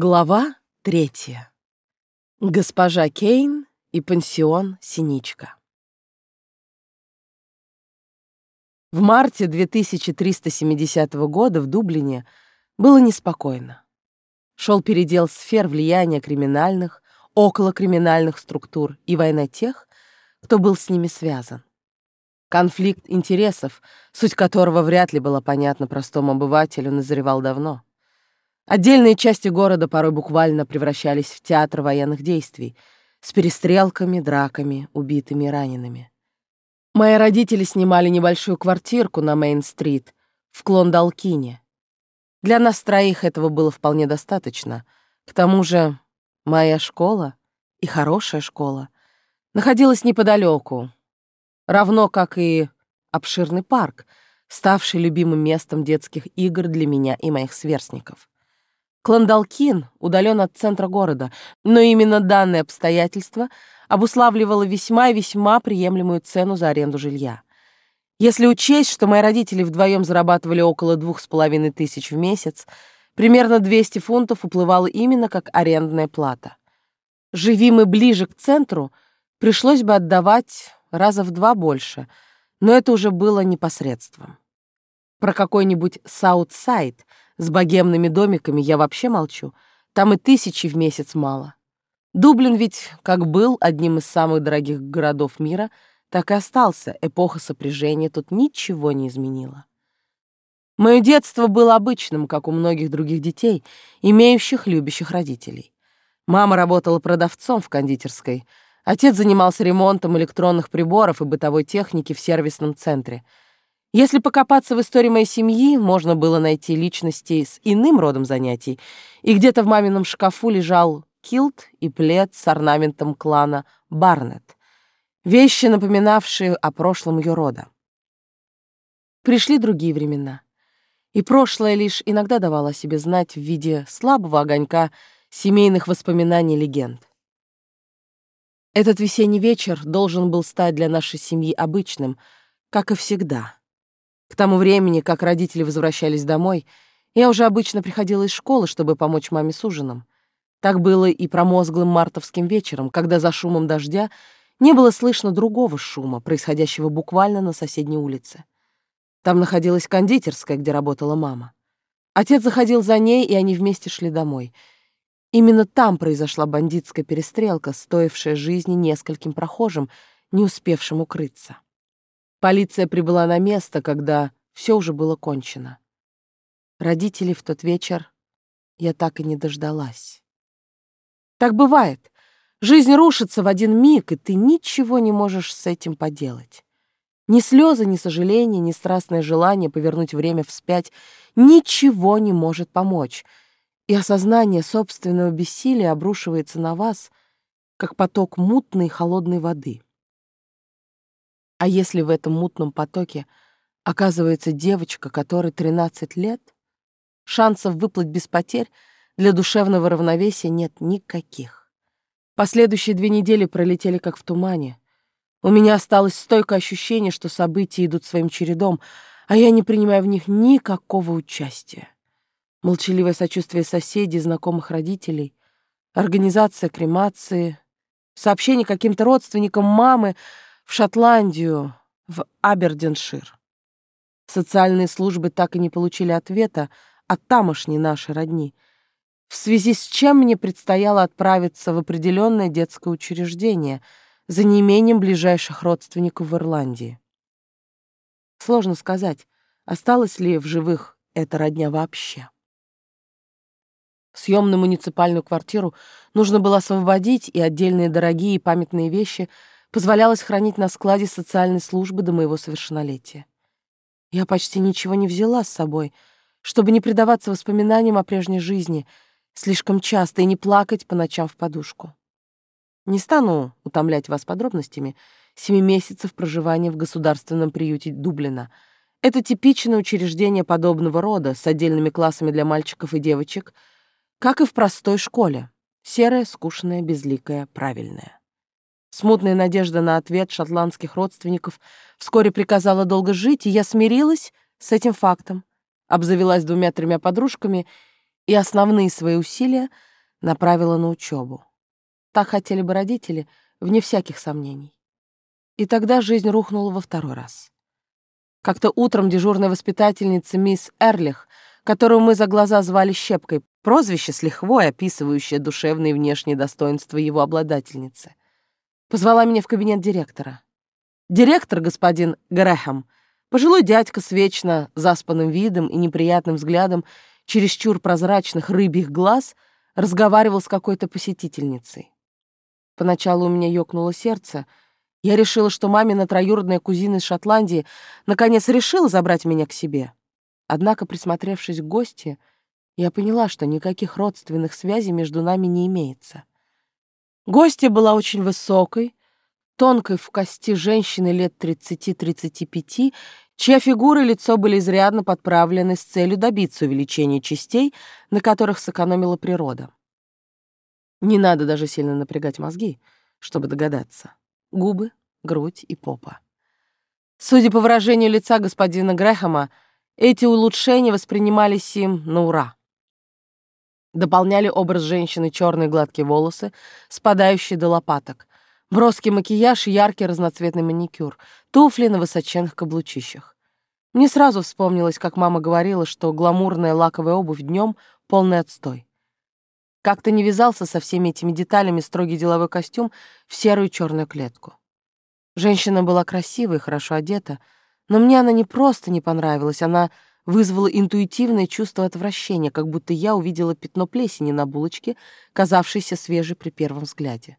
Глава третья. Госпожа Кейн и пансион «Синичка». В марте 2370 года в Дублине было неспокойно. Шел передел сфер влияния криминальных, околокриминальных структур и война тех, кто был с ними связан. Конфликт интересов, суть которого вряд ли была понятна простому обывателю, назревал давно — Отдельные части города порой буквально превращались в театр военных действий с перестрелками, драками, убитыми и ранеными. Мои родители снимали небольшую квартирку на Мейн-стрит в Клондалкине. Для нас троих этого было вполне достаточно. К тому же моя школа, и хорошая школа, находилась неподалеку, равно как и обширный парк, ставший любимым местом детских игр для меня и моих сверстников. Клондалкин удален от центра города, но именно данное обстоятельство обуславливало весьма и весьма приемлемую цену за аренду жилья. Если учесть, что мои родители вдвоем зарабатывали около двух с половиной тысяч в месяц, примерно 200 фунтов уплывало именно как арендная плата. Живи мы ближе к центру, пришлось бы отдавать раза в два больше, но это уже было не по средствам. Про какой-нибудь Саутсайд — с богемными домиками я вообще молчу. Там и тысячи в месяц мало. Дублин ведь как был одним из самых дорогих городов мира, так и остался. Эпоха сопряжения тут ничего не изменила. Мое детство было обычным, как у многих других детей, имеющих любящих родителей. Мама работала продавцом в кондитерской. Отец занимался ремонтом электронных приборов и бытовой техники в сервисном центре — если покопаться в истории моей семьи, можно было найти личности с иным родом занятий, и где-то в мамином шкафу лежал килт и плед с орнаментом клана Барнетт, вещи, напоминавшие о прошлом ее рода. Пришли другие времена, и прошлое лишь иногда давало о себе знать в виде слабого огонька семейных воспоминаний легенд. Этот весенний вечер должен был стать для нашей семьи обычным, как и всегда — к тому времени, как родители возвращались домой, я уже обычно приходила из школы, чтобы помочь маме с ужином. Так было и промозглым мартовским вечером, когда за шумом дождя не было слышно другого шума, происходящего буквально на соседней улице. Там находилась кондитерская, где работала мама. Отец заходил за ней, и они вместе шли домой. Именно там произошла бандитская перестрелка, стоившая жизни нескольким прохожим, не успевшим укрыться. Полиция прибыла на место, когда все уже было кончено. Родителей в тот вечер я так и не дождалась. Так бывает. Жизнь рушится в один миг, и ты ничего не можешь с этим поделать. Ни слезы, ни сожаления, ни страстное желание повернуть время вспять ничего не может помочь, и осознание собственного бессилия обрушивается на вас, как поток мутной холодной воды. А если в этом мутном потоке оказывается девочка, которой 13 лет, шансов выплыть без потерь для душевного равновесия нет никаких. Последующие две недели пролетели как в тумане. У меня осталось стойкое ощущение, что события идут своим чередом, а я не принимаю в них никакого участия. Молчаливое сочувствие соседей, знакомых родителей, организация кремации, сообщение каким-то родственникам мамы — в Шотландию, в Абердиншир. Социальные службы так и не получили ответа от тамошней нашей родни, в связи с чем мне предстояло отправиться в определенное детское учреждение за неимением ближайших родственников в Ирландии. Сложно сказать, осталась ли в живых эта родня вообще. Съемную муниципальную квартиру нужно было освободить, и отдельные дорогие памятные вещи — позволялось хранить на складе социальной службы до моего совершеннолетия. Я почти ничего не взяла с собой, чтобы не предаваться воспоминаниям о прежней жизни слишком часто и не плакать по ночам в подушку. Не стану утомлять вас подробностями семи месяцев проживания в государственном приюте Дублина. Это типичное учреждение подобного рода с отдельными классами для мальчиков и девочек, как и в простой школе. Серая, скучная, безликая, правильная. Смутная надежда на ответ шотландских родственников вскоре приказала долго жить, и я смирилась с этим фактом, обзавелась двумя-тремя подружками и основные свои усилия направила на учебу. Так хотели бы родители, вне всяких сомнений. И тогда жизнь рухнула во второй раз. Как-то утром дежурная воспитательница мисс Эрлих, которую мы за глаза звали Щепкой, прозвище с лихвой, описывающее душевные и внешние достоинства его обладательницы, позвала меня в кабинет директора. Директор, господин Грэхэм, пожилой дядька с вечно заспанным видом и неприятным взглядом чересчур прозрачных рыбьих глаз, разговаривал с какой-то посетительницей. Поначалу у меня ёкнуло сердце — я решила, что мамина троюродная кузина из Шотландии наконец решила забрать меня к себе. Однако, присмотревшись к гости, я поняла, что никаких родственных связей между нами не имеется. Гостья была очень высокой, тонкой в кости женщины лет 30-35, чья фигура и лицо были изрядно подправлены с целью добиться увеличения частей, на которых сэкономила природа. Не надо даже сильно напрягать мозги, чтобы догадаться губы, грудь и попа. Судя по выражению лица господина Грэхэма, эти улучшения воспринимались им на ура. Дополняли образ женщины черные гладкие волосы, спадающие до лопаток, броский макияж и яркий разноцветный маникюр, туфли на высоченных каблучищах. Мне сразу вспомнилось, как мама говорила, что гламурная лаковая обувь днем — полный отстой. Как-то не вязался со всеми этими деталями строгий деловой костюм в серую черную клетку. Женщина была красивой хорошо одета, но мне она не просто не понравилась, она вызвала интуитивное чувство отвращения, как будто я увидела пятно плесени на булочке, казавшейся свежей при первом взгляде.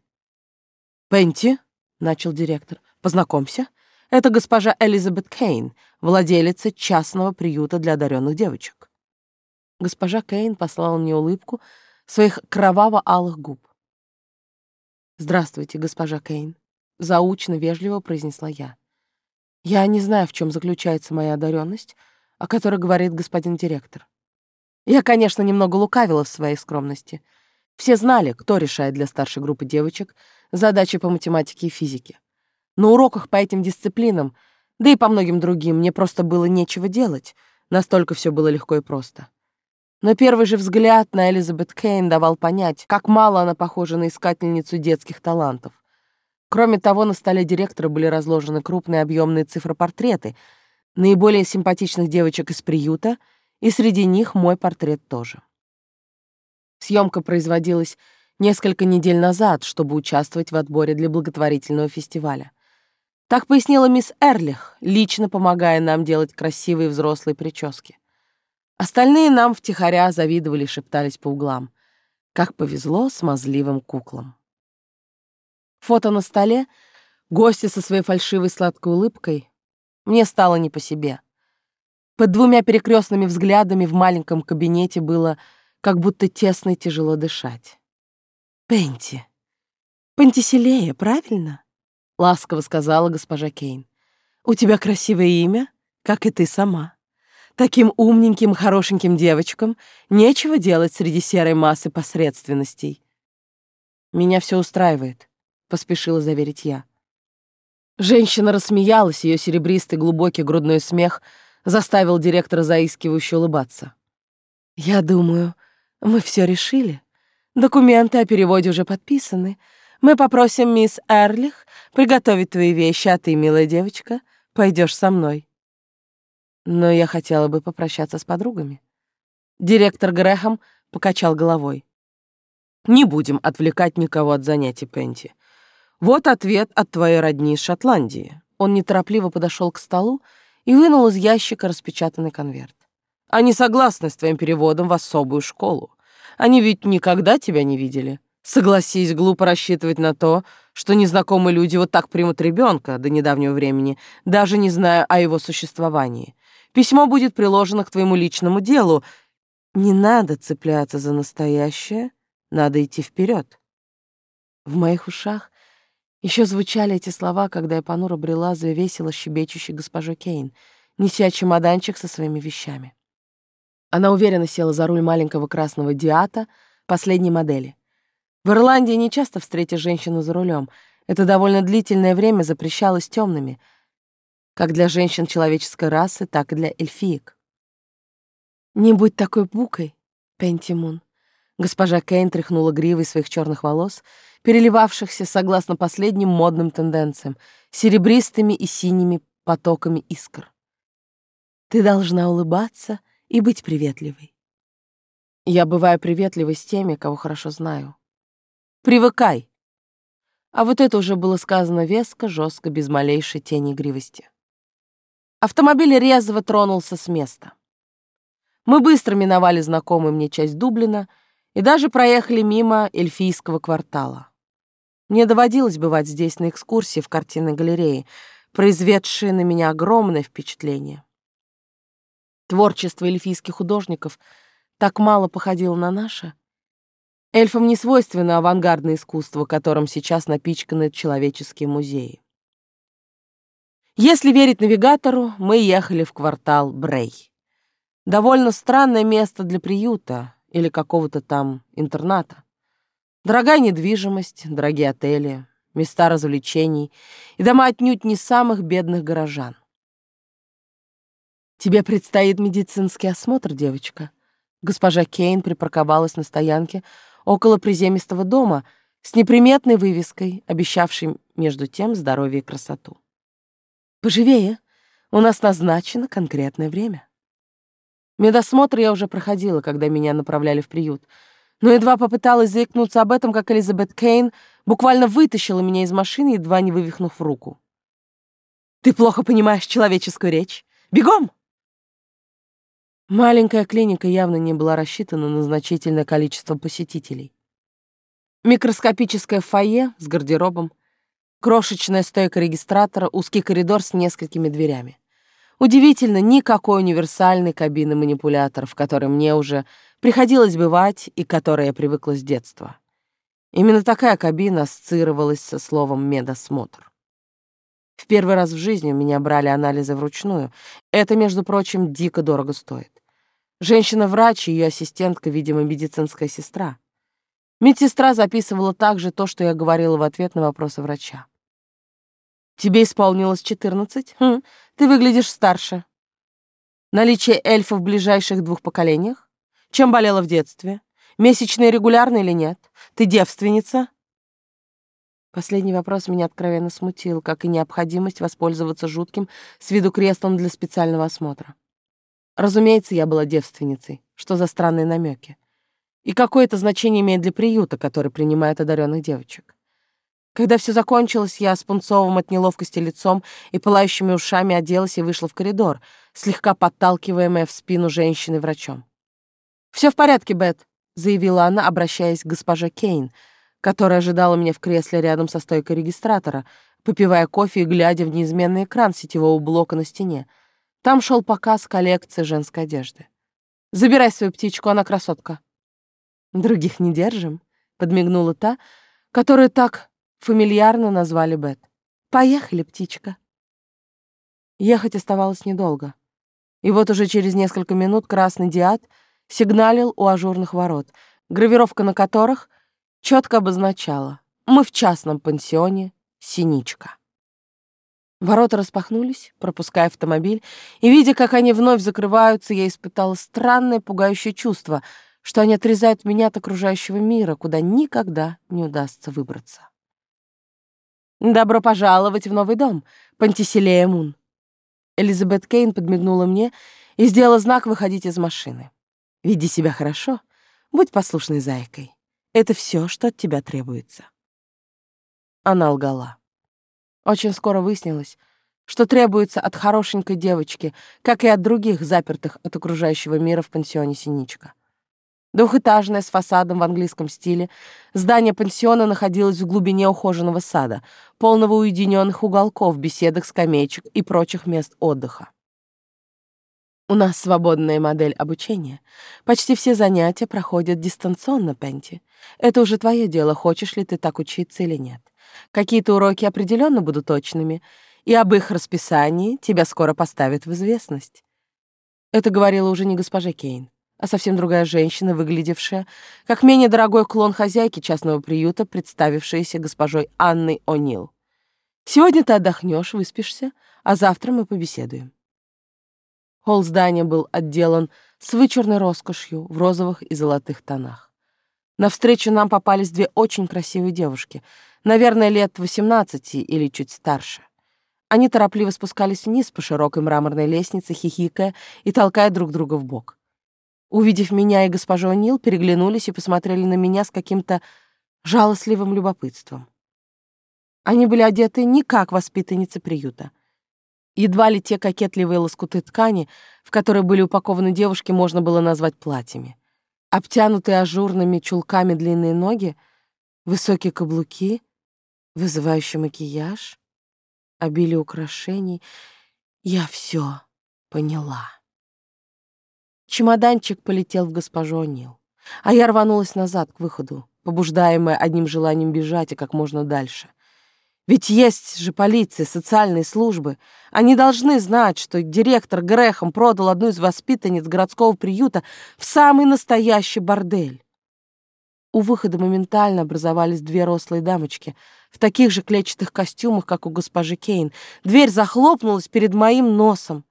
«Пенти», — начал директор, — «познакомься, это госпожа Элизабет Кейн, владелица частного приюта для одаренных девочек». Госпожа Кейн послала мне улыбку, своих кроваво-алых губ. «Здравствуйте, госпожа Кейн», — заучно вежливо произнесла я. «Я не знаю, в чем заключается моя одаренность, о которой говорит господин директор. Я, конечно, немного лукавила в своей скромности. Все знали, кто решает для старшей группы девочек задачи по математике и физике. На уроках по этим дисциплинам, да и по многим другим, мне просто было нечего делать, настолько все было легко и просто. Но первый же взгляд на Элизабет Кейн давал понять, как мало она похожа на искательницу детских талантов. Кроме того, на столе директора были разложены крупные объемные цифропортреты наиболее симпатичных девочек из приюта, и среди них мой портрет тоже. Съемка производилась несколько недель назад, чтобы участвовать в отборе для благотворительного фестиваля. Так пояснила мисс Эрлих, лично помогая нам делать красивые взрослые прически. Остальные нам втихаря завидовали и шептались по углам. Как повезло смазливым куклам. Фото на столе, гости со своей фальшивой сладкой улыбкой. Мне стало не по себе. Под двумя перекрестными взглядами в маленьком кабинете было как будто тесно и тяжело дышать. «Пенти, Пентиселея, правильно?» — ласково сказала госпожа Кейн. «У тебя красивое имя, как и ты сама». Таким умненьким, хорошеньким девочкам нечего делать среди серой массы посредственностей. Меня все устраивает, поспешила заверить я. Женщина рассмеялась, ее серебристый глубокий грудной смех заставил директора заискивающе улыбаться. «Я думаю, мы все решили. Документы о переводе уже подписаны. Мы попросим мисс Эрлих приготовить твои вещи, а ты, милая девочка, пойдешь со мной но я хотела бы попрощаться с подругами. Директор Грэхэм покачал головой. «Не будем отвлекать никого от занятий, Пенти. Вот ответ от твоей родни из Шотландии». Он неторопливо подошел к столу и вынул из ящика распечатанный конверт. «Они согласны с твоим переводом в особую школу. Они ведь никогда тебя не видели. Согласись, глупо рассчитывать на то, что незнакомые люди вот так примут ребенка до недавнего времени, даже не зная о его существовании. Письмо будет приложено к твоему личному делу. Не надо цепляться за настоящее, надо идти вперед. В моих ушах еще звучали эти слова, когда я понуро брела за весело щебечущей госпожой Кейн, неся чемоданчик со своими вещами. Она уверенно села за руль маленького красного Диата последней модели. В Ирландии не часто встретишь женщину за рулем. Это довольно длительное время запрещалось темными — как для женщин человеческой расы, так и для эльфиек. «Не будь такой букой», — Пентимун. Госпожа Кейн тряхнула гривой своих черных волос, переливавшихся согласно последним модным тенденциям, серебристыми и синими потоками искр. Ты должна улыбаться и быть приветливой. Я бываю приветливой с теми, кого хорошо знаю. Привыкай. А вот это уже было сказано веско, жестко, без малейшей тени игривости. Автомобиль резво тронулся с места. Мы быстро миновали знакомую мне часть Дублина и даже проехали мимо эльфийского квартала. Мне доводилось бывать здесь на экскурсии в картинной галерее, произведшие на меня огромное впечатление. Творчество эльфийских художников так мало походило на наше. Эльфам не свойственно авангардное искусство, которым сейчас напичканы человеческие музеи. Если верить навигатору, мы ехали в квартал Брей. Довольно странное место для приюта или какого-то там интерната. Дорогая недвижимость, дорогие отели, места развлечений и дома отнюдь не самых бедных горожан. «Тебе предстоит медицинский осмотр, девочка». Госпожа Кейн припарковалась на стоянке около приземистого дома с неприметной вывеской, обещавшей между тем здоровье и красоту. Поживее, у нас назначено конкретное время. Медосмотр я уже проходила, когда меня направляли в приют, но едва попыталась заикнуться об этом, как Элизабет Кейн буквально вытащила меня из машины, едва не вывихнув руку. «Ты плохо понимаешь человеческую речь. Бегом!» Маленькая клиника явно не была рассчитана на значительное количество посетителей. Микроскопическое фойе с гардеробом, Крошечная стойка регистратора, узкий коридор с несколькими дверями. Удивительно, никакой универсальной кабины манипулятора, в которой мне уже приходилось бывать и к которой я привыкла с детства. Именно такая кабина ассоциировалась со словом «медосмотр». В первый раз в жизни у меня брали анализы вручную. Это, между прочим, дико дорого стоит. Женщина-врач и ее ассистентка, видимо, медицинская сестра. Медсестра записывала также то, что я говорила в ответ на вопросы врача. Тебе исполнилось четырнадцать? Хм, ты выглядишь старше. Наличие эльфа в ближайших двух поколениях? Чем болела в детстве? Месячные регулярно или нет? Ты девственница? Последний вопрос меня откровенно смутил, как и необходимость воспользоваться жутким с виду креслом для специального осмотра. Разумеется, я была девственницей. Что за странные намеки? И какое это значение имеет для приюта, который принимает одаренных девочек? Когда все закончилось, я с пунцовым от неловкости лицом и пылающими ушами оделась и вышла в коридор, слегка подталкиваемая в спину женщины-врачом. «Все в порядке, Бет», — заявила она, обращаясь к госпоже Кейн, которая ожидала меня в кресле рядом со стойкой регистратора, попивая кофе и глядя в неизменный экран сетевого блока на стене. Там шел показ коллекции женской одежды. «Забирай свою птичку, она красотка». «Других не держим», — подмигнула та, которая так Фамильярно назвали Бет. «Поехали, птичка». Ехать оставалось недолго. И вот уже через несколько минут красный диад сигналил у ажурных ворот, гравировка на которых четко обозначала «Мы в частном пансионе Синичка». Ворота распахнулись, пропуская автомобиль, и, видя, как они вновь закрываются, я испытала странное пугающее чувство, что они отрезают меня от окружающего мира, куда никогда не удастся выбраться. «Добро пожаловать в новый дом, Пантиселея Мун». Элизабет Кейн подмигнула мне и сделала знак выходить из машины. «Веди себя хорошо, будь послушной зайкой. Это все, что от тебя требуется». Она лгала. Очень скоро выяснилось, что требуется от хорошенькой девочки, как и от других запертых от окружающего мира в пансионе Синичка. Двухэтажное, с фасадом в английском стиле, здание пансиона находилось в глубине ухоженного сада, полного уединенных уголков, беседок, скамеечек и прочих мест отдыха. У нас свободная модель обучения. Почти все занятия проходят дистанционно, Пенти. Это уже твое дело, хочешь ли ты так учиться или нет. Какие-то уроки определенно будут точными, и об их расписании тебя скоро поставят в известность. Это говорила уже не госпожа Кейн а совсем другая женщина, выглядевшая как менее дорогой клон хозяйки частного приюта, представившаяся госпожой Анной О'Нил. «Сегодня ты отдохнешь, выспишься, а завтра мы побеседуем». Холл здания был отделан с вычурной роскошью в розовых и золотых тонах. Навстречу нам попались две очень красивые девушки, наверное, лет 18 или чуть старше. Они торопливо спускались вниз по широкой мраморной лестнице, хихикая и толкая друг друга в бок. Увидев меня и госпожу Нил, переглянулись и посмотрели на меня с каким-то жалостливым любопытством. Они были одеты не как воспитанницы приюта. Едва ли те кокетливые лоскуты ткани, в которые были упакованы девушки, можно было назвать платьями. Обтянутые ажурными чулками длинные ноги, высокие каблуки, вызывающий макияж, обилие украшений. Я все поняла. Чемоданчик полетел в госпожу Нил, а я рванулась назад к выходу, побуждаемая одним желанием бежать и как можно дальше. Ведь есть же полиция, социальные службы. Они должны знать, что директор Грехом продал одну из воспитанниц городского приюта в самый настоящий бордель. У выхода моментально образовались две рослые дамочки в таких же клетчатых костюмах, как у госпожи Кейн. Дверь захлопнулась перед моим носом.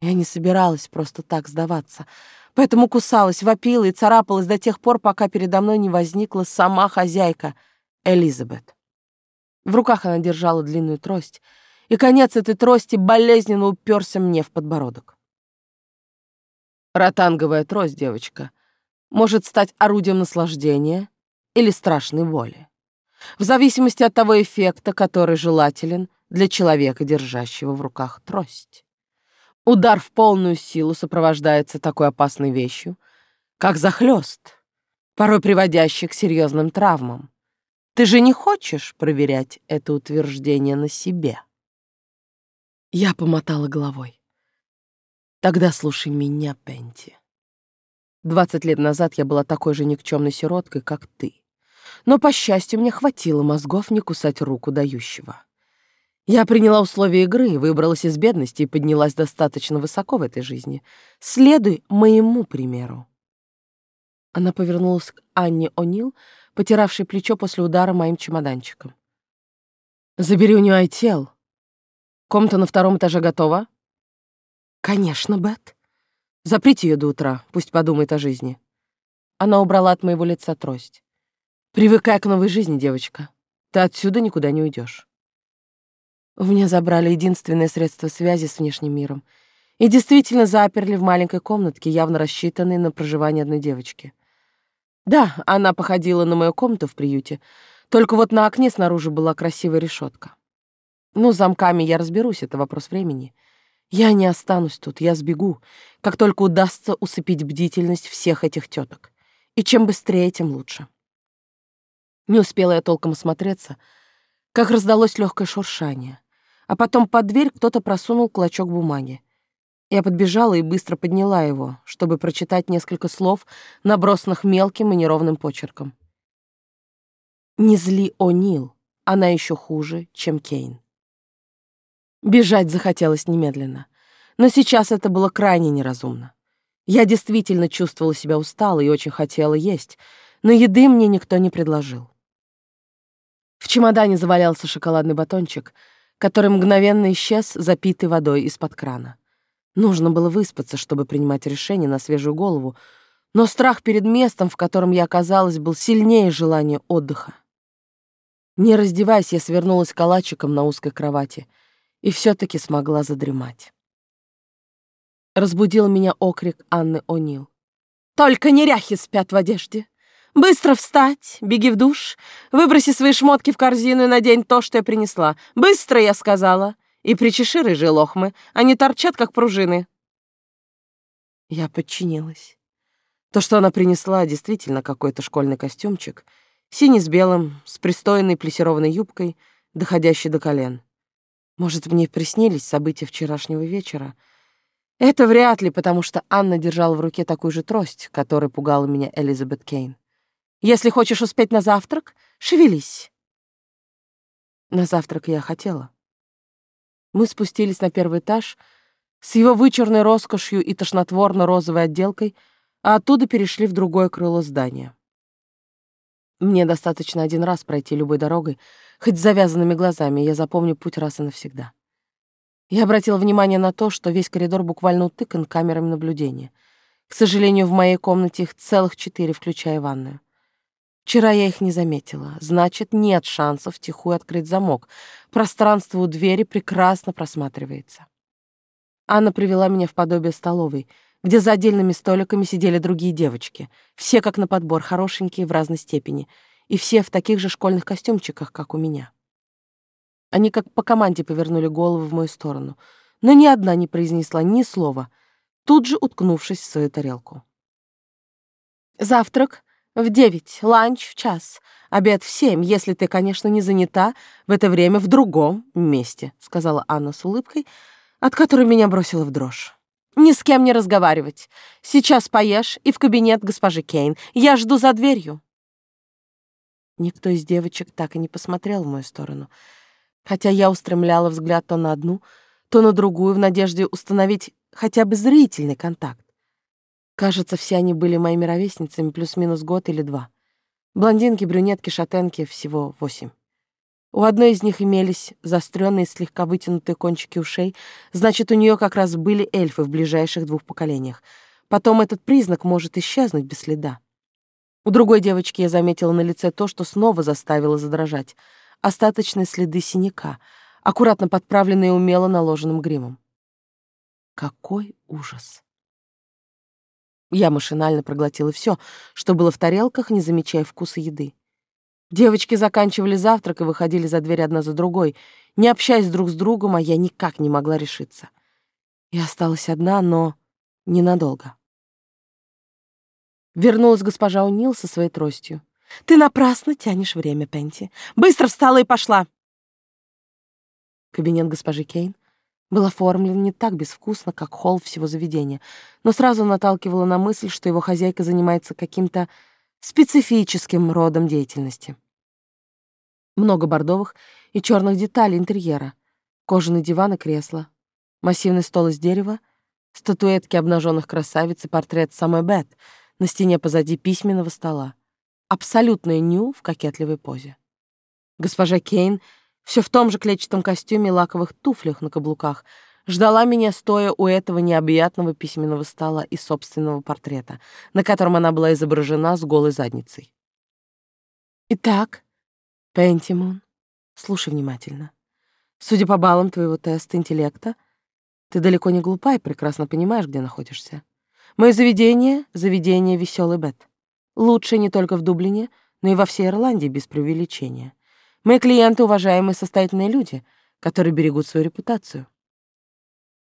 Я не собиралась просто так сдаваться, поэтому кусалась, вопила и царапалась до тех пор, пока передо мной не возникла сама хозяйка, Элизабет. В руках она держала длинную трость, и конец этой трости болезненно уперся мне в подбородок. Ротанговая трость, девочка, может стать орудием наслаждения или страшной боли, в зависимости от того эффекта, который желателен для человека, держащего в руках трость. Удар в полную силу сопровождается такой опасной вещью, как захлёст, порой приводящий к серьезным травмам. Ты же не хочешь проверять это утверждение на себе? Я помотала головой. Тогда слушай меня, Пенти. Двадцать лет назад я была такой же никчемной сироткой, как ты. Но, по счастью, мне хватило мозгов не кусать руку дающего. Я приняла условия игры, выбралась из бедности и поднялась достаточно высоко в этой жизни. Следуй моему примеру. Она повернулась к Анне О'Нил, потиравшей плечо после удара моим чемоданчиком. «Забери у нее айтел. Комната на втором этаже готова?» «Конечно, Бет. Заприте ее до утра, пусть подумает о жизни». Она убрала от моего лица трость. «Привыкай к новой жизни, девочка. Ты отсюда никуда не уйдешь. У меня забрали единственное средство связи с внешним миром и действительно заперли в маленькой комнатке, явно рассчитанной на проживание одной девочки. Да, она походила на мою комнату в приюте, только вот на окне снаружи была красивая решетка. Ну, замками я разберусь, это вопрос времени. Я не останусь тут, я сбегу, как только удастся усыпить бдительность всех этих теток. И чем быстрее, тем лучше. Не успела я толком осмотреться, как раздалось легкое шуршание, а потом под дверь кто-то просунул клочок бумаги. Я подбежала и быстро подняла его, чтобы прочитать несколько слов, набросанных мелким и неровным почерком. «Не зли О'Нил, она еще хуже, чем Кейн». Бежать захотелось немедленно, но сейчас это было крайне неразумно. Я действительно чувствовала себя усталой и очень хотела есть, но еды мне никто не предложил. В чемодане завалялся шоколадный батончик, который мгновенно исчез, запитый водой из-под крана. Нужно было выспаться, чтобы принимать решение на свежую голову, но страх перед местом, в котором я оказалась, был сильнее желания отдыха. Не раздеваясь, я свернулась калачиком на узкой кровати и все таки смогла задремать. Разбудил меня окрик Анны О'Нил. «Только неряхи спят в одежде! Быстро встать, беги в душ, выброси свои шмотки в корзину и надень то, что я принесла. Быстро, я сказала!» И причеши рыжие лохмы, они торчат, как пружины. Я подчинилась. То, что она принесла, действительно какой-то школьный костюмчик, синий с белым, с пристойной плесированной юбкой, доходящей до колен. Может, мне приснились события вчерашнего вечера? Это вряд ли, потому что Анна держала в руке такую же трость, которой пугала меня Элизабет Кейн. Если хочешь успеть на завтрак, шевелись. На завтрак я хотела. Мы спустились на первый этаж с его вычурной роскошью и тошнотворно-розовой отделкой, а оттуда перешли в другое крыло здания. Мне достаточно один раз пройти любой дорогой, хоть с завязанными глазами, я запомню путь раз и навсегда. Я обратила внимание на то, что весь коридор буквально утыкан камерами наблюдения. К сожалению, в моей комнате их целых четыре, включая ванную. Вчера я их не заметила. Значит, нет шансов тихую открыть замок. Пространство у двери прекрасно просматривается. Анна привела меня в подобие столовой, где за отдельными столиками сидели другие девочки. Все как на подбор, хорошенькие в разной степени. И все в таких же школьных костюмчиках, как у меня. Они как по команде повернули головы в мою сторону. Но ни одна не произнесла ни слова, тут же уткнувшись в свою тарелку. «Завтрак в девять, ланч в час, обед в семь, если ты, конечно, не занята в это время в другом месте», — сказала Анна с улыбкой, от которой меня бросила в дрожь. «Ни с кем не разговаривать. Сейчас поешь и в кабинет госпожи Кейн. Я жду за дверью». Никто из девочек так и не посмотрел в мою сторону, хотя я устремляла взгляд то на одну, то на другую в надежде установить хотя бы зрительный контакт. Кажется, все они были моими ровесницами плюс-минус год или два. Блондинки, брюнетки, шатенки — всего восемь. У одной из них имелись заостренные, слегка вытянутые кончики ушей, значит, у нее как раз были эльфы в ближайших двух поколениях. Потом этот признак может исчезнуть без следа. У другой девочки я заметила на лице то, что снова заставило задрожать. Остаточные следы синяка, аккуратно подправленные умело наложенным гримом. Какой ужас! Я машинально проглотила все, что было в тарелках, не замечая вкуса еды. Девочки заканчивали завтрак и выходили за дверь одна за другой, не общаясь друг с другом, а я никак не могла решиться. Я осталась одна, но ненадолго. Вернулась госпожа Унил со своей тростью. «Ты напрасно тянешь время, Пенти. Быстро встала и пошла!» Кабинет госпожи Кейн был оформлен не так безвкусно, как холл всего заведения, но сразу наталкивало на мысль, что его хозяйка занимается каким-то специфическим родом деятельности. Много бордовых и черных деталей интерьера, кожаный диван и кресло, массивный стол из дерева, статуэтки обнаженных красавиц и портрет самой Бет на стене позади письменного стола. Абсолютная ню в кокетливой позе. Госпожа Кейн — все в том же клетчатом костюме и лаковых туфлях на каблуках, ждала меня, стоя у этого необъятного письменного стола и собственного портрета, на котором она была изображена с голой задницей. «Итак, Пентимон, слушай внимательно. Судя по баллам твоего теста интеллекта, ты далеко не глупа и прекрасно понимаешь, где находишься. Мое заведение — заведение веселый Бет. Лучшее не только в Дублине, но и во всей Ирландии без преувеличения. Мои клиенты — уважаемые состоятельные люди, которые берегут свою репутацию.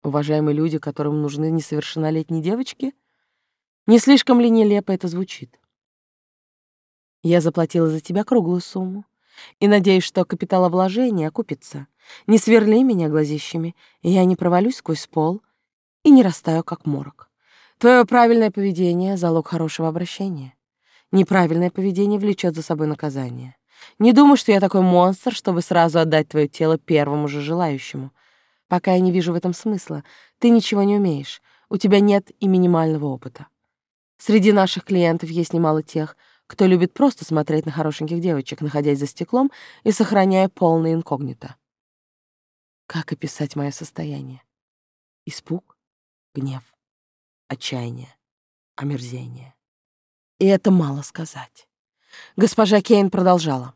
Уважаемые люди, которым нужны несовершеннолетние девочки? Не слишком ли нелепо это звучит? Я заплатила за тебя круглую сумму и надеюсь, что капиталовложение окупится. Не сверли меня глазищами, и я не провалюсь сквозь пол и не растаю, как морок. Твое правильное поведение — залог хорошего обращения. Неправильное поведение влечет за собой наказание. Не думай, что я такой монстр, чтобы сразу отдать твое тело первому же желающему. Пока я не вижу в этом смысла. Ты ничего не умеешь. У тебя нет и минимального опыта. Среди наших клиентов есть немало тех, кто любит просто смотреть на хорошеньких девочек, находясь за стеклом и сохраняя полное инкогнито. Как описать мое состояние? Испуг, гнев, отчаяние, омерзение. И это мало сказать. Госпожа Кейн продолжала.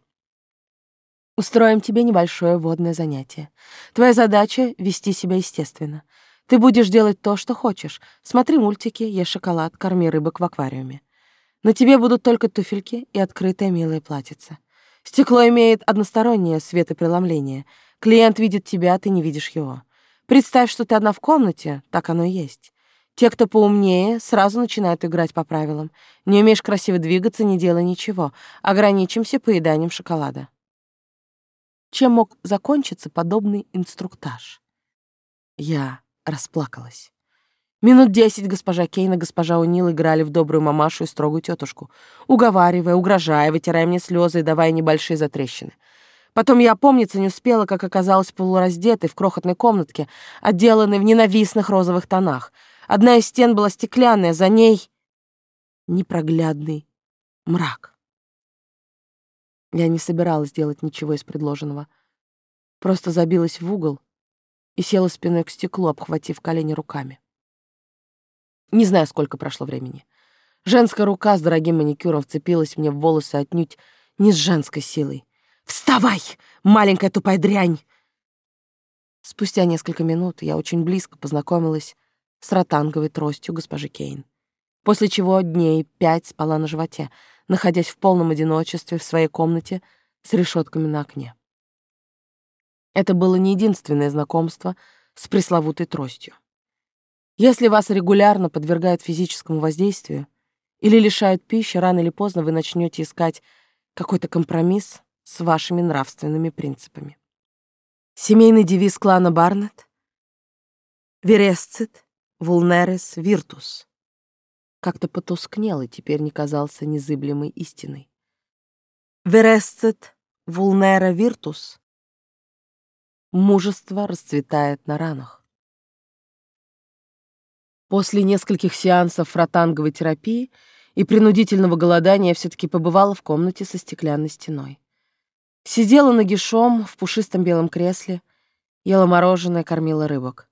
«Устроим тебе небольшое водное занятие. Твоя задача — вести себя естественно. Ты будешь делать то, что хочешь. Смотри мультики, ешь шоколад, корми рыбок в аквариуме. На тебе будут только туфельки и открытое милое платьице. Стекло имеет одностороннее светопреломление. Клиент видит тебя, а ты не видишь его. Представь, что ты одна в комнате, так оно и есть. Те, кто поумнее, сразу начинают играть по правилам. Не умеешь красиво двигаться, не делай ничего. Ограничимся поеданием шоколада. Чем мог закончиться подобный инструктаж? Я расплакалась. Минут десять госпожа Кейн и госпожа Унил играли в добрую мамашу и строгую тетушку, уговаривая, угрожая, вытирая мне слезы и давая небольшие затрещины. Потом я опомниться не успела, как оказалась полураздетой в крохотной комнатке, отделанной в ненавистных розовых тонах — Одна из стен была стеклянная, за ней непроглядный мрак. Я не собиралась делать ничего из предложенного. Просто забилась в угол и села спиной к стеклу, обхватив колени руками. Не знаю, сколько прошло времени. Женская рука с дорогим маникюром вцепилась мне в волосы отнюдь не с женской силой. «Вставай, маленькая тупая дрянь!» Спустя несколько минут я очень близко познакомилась с ротанговой тростью госпожи Кейн, после чего дней пять спала на животе, находясь в полном одиночестве в своей комнате с решетками на окне. Это было не единственное знакомство с пресловутой тростью. Если вас регулярно подвергают физическому воздействию или лишают пищи, рано или поздно вы начнете искать какой-то компромисс с вашими нравственными принципами. Семейный девиз клана Барнетт «Вересцит вулнерес виртус» как-то потускнел и теперь не казался незыблемой истиной. «Вересцит вулнера виртус» мужество расцветает на ранах. После нескольких сеансов ротанговой терапии и принудительного голодания я все-таки побывала в комнате со стеклянной стеной. Сидела нагишом в пушистом белом кресле, ела мороженое, кормила рыбок.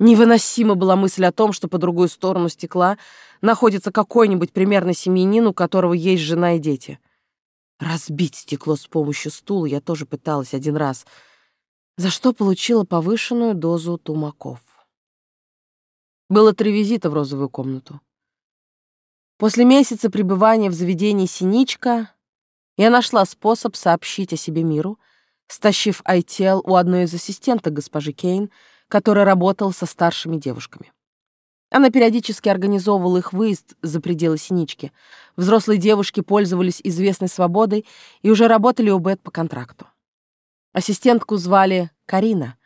Невыносима была мысль о том, что по другую сторону стекла находится какой-нибудь примерно семьянин, у которого есть жена и дети. Разбить стекло с помощью стула я тоже пыталась один раз, за что получила повышенную дозу тумаков. Было три визита в розовую комнату. После месяца пребывания в заведении «Синичка» Я нашла способ сообщить о себе миру, стащив айтел у одной из ассистенток госпожи Кейн, которая работала со старшими девушками. Она периодически организовывала их выезд за пределы Синички. Взрослые девушки пользовались известной свободой и уже работали у Бет по контракту. Ассистентку звали Карина.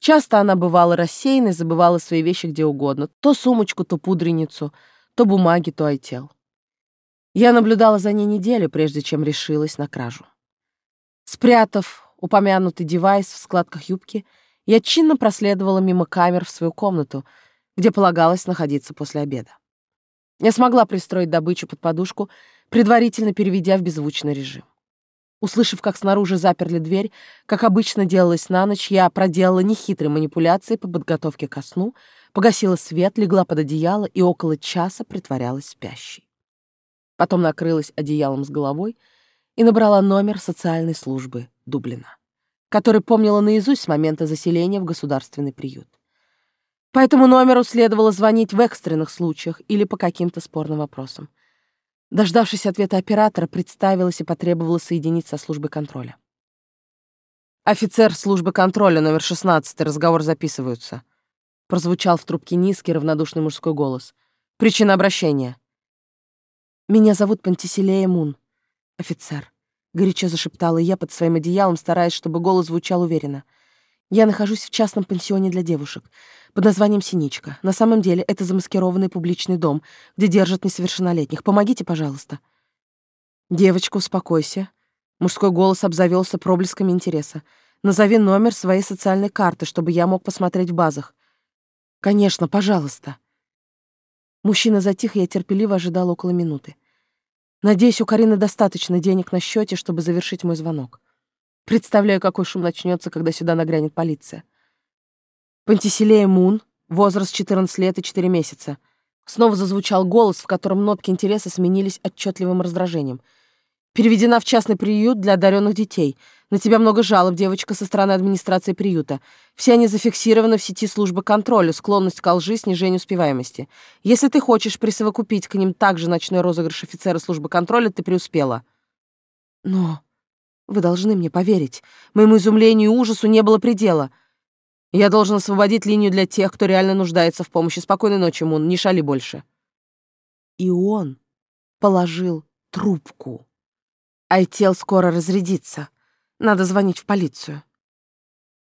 Часто она бывала рассеянной, забывала свои вещи где угодно. То сумочку, то пудреницу, то бумаги, то айтел. Я наблюдала за ней неделю, прежде чем решилась на кражу. Спрятав упомянутый девайс в складках юбки, я чинно проследовала мимо камер в свою комнату, где полагалось находиться после обеда. Я смогла пристроить добычу под подушку, предварительно переведя в беззвучный режим. Услышав, как снаружи заперли дверь, как обычно делалось на ночь, я проделала нехитрые манипуляции по подготовке ко сну, погасила свет, легла под одеяло и около часа притворялась спящей. Потом накрылась одеялом с головой и набрала номер социальной службы Дублина, который помнила наизусть с момента заселения в государственный приют. По этому номеру следовало звонить в экстренных случаях или по каким-то спорным вопросам. Дождавшись ответа оператора, представилась и потребовала соединить со службой контроля. «Офицер службы контроля, номер 16, разговор записываются», прозвучал в трубке низкий, равнодушный мужской голос. «Причина обращения». «Меня зовут Пантиселея Мун, офицер», — горячо зашептала я под своим одеялом, стараясь, чтобы голос звучал уверенно. «Я нахожусь в частном пансионе для девушек под названием «Синичка». На самом деле это замаскированный публичный дом, где держат несовершеннолетних. Помогите, пожалуйста». «Девочка, успокойся». Мужской голос обзавелся проблесками интереса. «Назови номер своей социальной карты, чтобы я мог посмотреть в базах». «Конечно, пожалуйста». Мужчина затих, и я терпеливо ожидала около минуты. Надеюсь, у Карины достаточно денег на счете, чтобы завершить мой звонок. Представляю, какой шум начнется, когда сюда нагрянет полиция. Пантиселея Мун, возраст 14 лет и 4 месяца. Снова зазвучал голос, в котором нотки интереса сменились отчетливым раздражением — Переведена в частный приют для одаренных детей. На тебя много жалоб, девочка, со стороны администрации приюта. Все они зафиксированы в сети службы контроля, склонность к лжи, снижение успеваемости. Если ты хочешь присовокупить к ним также ночной розыгрыш офицера службы контроля, ты преуспела. Но вы должны мне поверить. Моему изумлению и ужасу не было предела. Я должен освободить линию для тех, кто реально нуждается в помощи. Спокойной ночи, Мун, не шали больше. И он положил трубку. Айтел скоро разрядится. Надо звонить в полицию.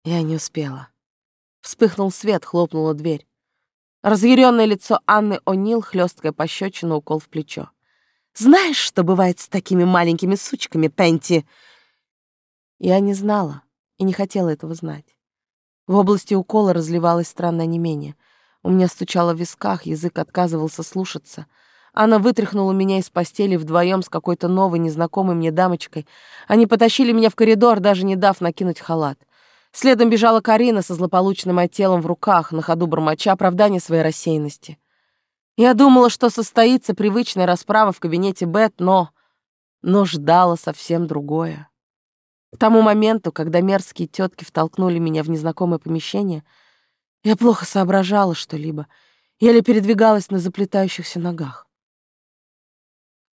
Я не успела. Вспыхнул свет, хлопнула дверь. Разъяренное лицо Анны О'Нил, хлесткая пощечина, укол в плечо. «Знаешь, что бывает с такими маленькими сучками, Пенти?» Я не знала и не хотела этого знать. В области укола разливалось странное онемение. У меня стучало в висках, язык отказывался слушаться — она вытряхнула меня из постели вдвоем с какой-то новой, незнакомой мне дамочкой. Они потащили меня в коридор, даже не дав накинуть халат. Следом бежала Карина со злополучным оттелом в руках, на ходу бормоча оправдание своей рассеянности. Я думала, что состоится привычная расправа в кабинете Бет, но... Но ждала совсем другое. К тому моменту, когда мерзкие тетки втолкнули меня в незнакомое помещение, я плохо соображала что-либо, еле передвигалась на заплетающихся ногах.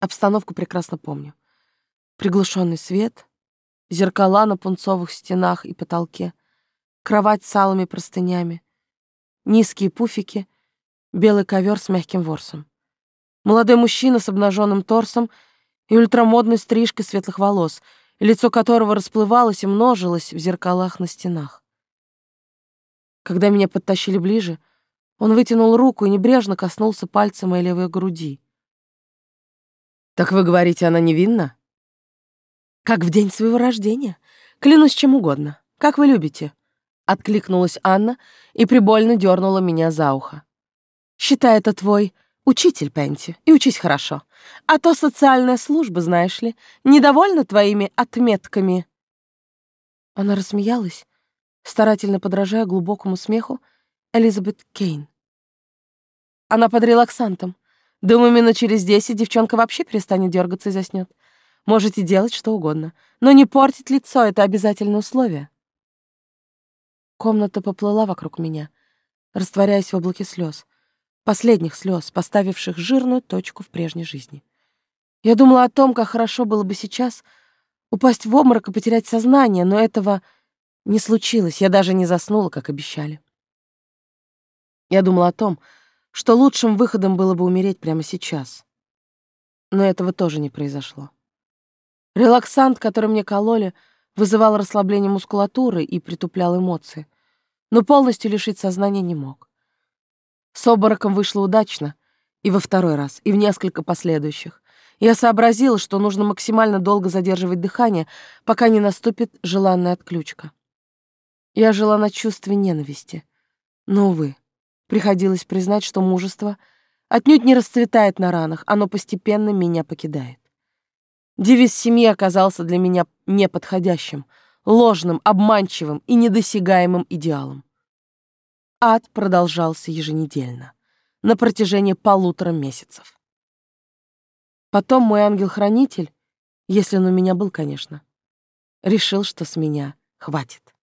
Обстановку прекрасно помню. Приглушенный свет, зеркала на пунцовых стенах и потолке, кровать с алыми простынями, низкие пуфики, белый ковер с мягким ворсом. Молодой мужчина с обнаженным торсом и ультрамодной стрижкой светлых волос, лицо которого расплывалось и множилось в зеркалах на стенах. Когда меня подтащили ближе, он вытянул руку и небрежно коснулся пальцем моей левой груди. «Так вы говорите, она невинна?» «Как в день своего рождения. Клянусь чем угодно. Как вы любите». Откликнулась Анна и прибольно дернула меня за ухо. «Считай это твой учитель, Пенти, и учись хорошо. А то социальная служба, знаешь ли, недовольна твоими отметками». Она рассмеялась, старательно подражая глубокому смеху Элизабет Кейн. Она под релаксантом. Думаю, минут через десять девчонка вообще перестанет дергаться и заснет. Можете делать что угодно, но не портить лицо — это обязательное условие. Комната поплыла вокруг меня, растворяясь в облаке слез, последних слез, поставивших жирную точку в прежней жизни. Я думала о том, как хорошо было бы сейчас упасть в обморок и потерять сознание, но этого не случилось, я даже не заснула, как обещали. Я думала о том, что лучшим выходом было бы умереть прямо сейчас. Но этого тоже не произошло. Релаксант, который мне кололи, вызывал расслабление мускулатуры и притуплял эмоции, но полностью лишить сознания не мог. С обмороком вышло удачно, и во второй раз, и в несколько последующих. Я сообразила, что нужно максимально долго задерживать дыхание, пока не наступит желанная отключка. Я жила на чувстве ненависти. Но, увы, приходилось признать, что мужество отнюдь не расцветает на ранах, оно постепенно меня покидает. Девиз семьи оказался для меня неподходящим, ложным, обманчивым и недосягаемым идеалом. Ад продолжался еженедельно, на протяжении полутора месяцев. Потом мой ангел-хранитель, если он у меня был, конечно, решил, что с меня хватит.